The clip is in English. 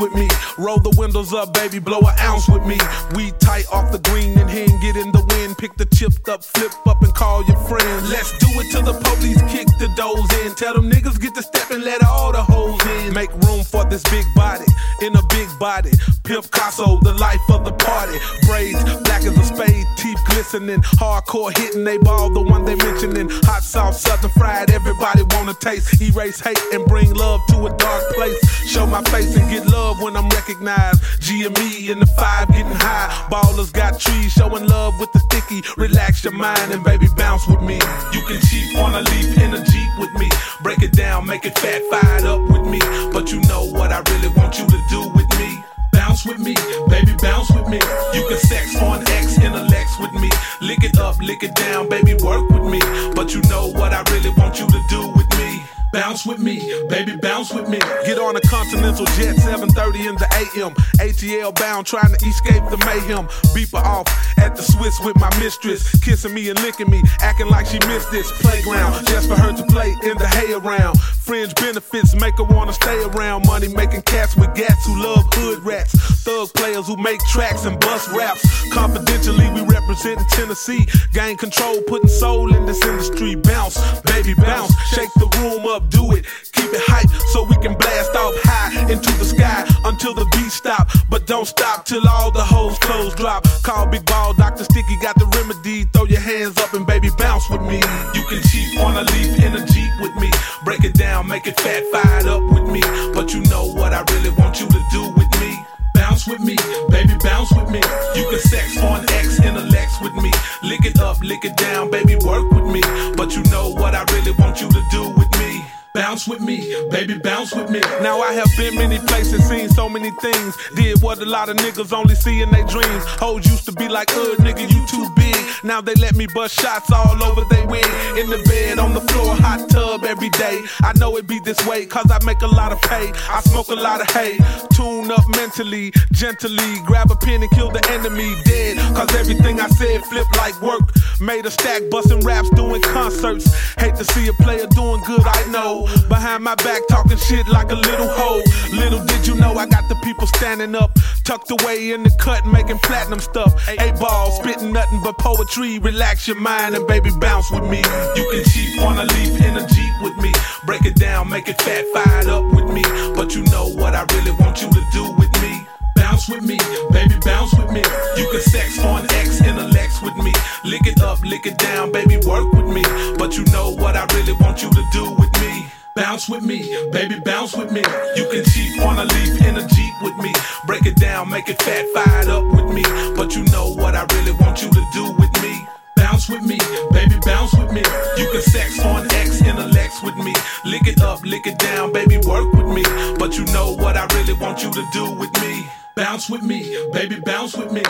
with me. Roll the windows up, baby, blow an ounce with me. We tight off the green and hen, get in the wind. Pick the chipped up, flip up, and call your friends. Let's do it till the police kick the doors in. Tell them niggas get the step and let all the hoes in. Make room for this big body in a big body. Pimp Casso, the life of the party. Braids, black as a spade, teeth glistening. Hardcore hitting, they ball, the one they mentioning. Hot sauce, southern fried, everybody wanna taste. Erase hate and bring love to a dark place. Show my face and get love when I'm recognized. GME in the five getting high. Ballers got trees showing love with the sticky. Relax your mind and baby bounce with me. You can cheat on a leaf in a Jeep with me. Break it down, make it fat, fired up with me. But you know what I really want you to do with me. Bounce with me, baby, bounce with me. You can sex on X in a Lex with me. Lick it up, lick it down, baby, work with me. But you know what I really want you to do with me. Bounce with me, baby, bounce with me. Get on a continental jet, 7:30 in the AM. ATL bound, trying to escape the mayhem. Beeper off at the Swiss with my mistress, kissing me and licking me, acting like she missed this playground just for her to play in the hay around. Fringe benefits make her wanna stay around. Money making cats with gats who love hood rats. Thug players who make tracks and bust raps. Confidentially, we represent Tennessee. Gain control, putting soul in this industry. Bounce, baby, bounce. Shake the room up, do it. Keep it hype so we can blast off high into the sky until the beat stop. But don't stop till all the hoes clothes drop. Call Big Ball, Dr. Sticky got the remedy. Throw your hands up and baby, bounce with me. You can cheat on a leaf in a Jeep with me. Break it down, make it fat, fired up with me. But you know what I really want you to do with me. Bounce with me, baby, bounce with me. You can sex on X in a Lex with me. Lick it up, lick it down, baby, work with me. But you know what I really want you with me, baby, bounce with me. Now I have been many places, seen so many things. Did what a lot of niggas only see in their dreams. Hoes used to be like, uh, nigga, you too big. Now they let me bust shots all over they wig. In the bed, on the floor, hot tub every day. I know it be this way, cause I make a lot of pay. I smoke a lot of hay. Tune up mentally, gently. Grab a pen and kill the enemy dead. Cause everything I said flipped like work. Made a stack, busting raps, doing concerts. Hate to see a player doing good, I know. Behind my back, talking shit like a little hoe. Little did you know I got the people standing up, tucked away in the cut, making platinum stuff. A ball, spitting nothing but poetry. Relax your mind and baby, bounce with me. You can cheat on a leaf in a Jeep with me. Break it down, make it fat, fired up with me. But you know up, lick it down, baby, work with me. But you know what I really want you to do with me. Bounce with me, baby, bounce with me. You can cheat on a leaf in a Jeep with me. Break it down, make it fat, fired up with me. But you know what I really want you to do with me. Bounce with me, baby, bounce with me. You can sex on X in a Lex with me. Lick it up, lick it down, baby, work with me. But you know what I really want you to do with me. Bounce with me, baby, bounce with me.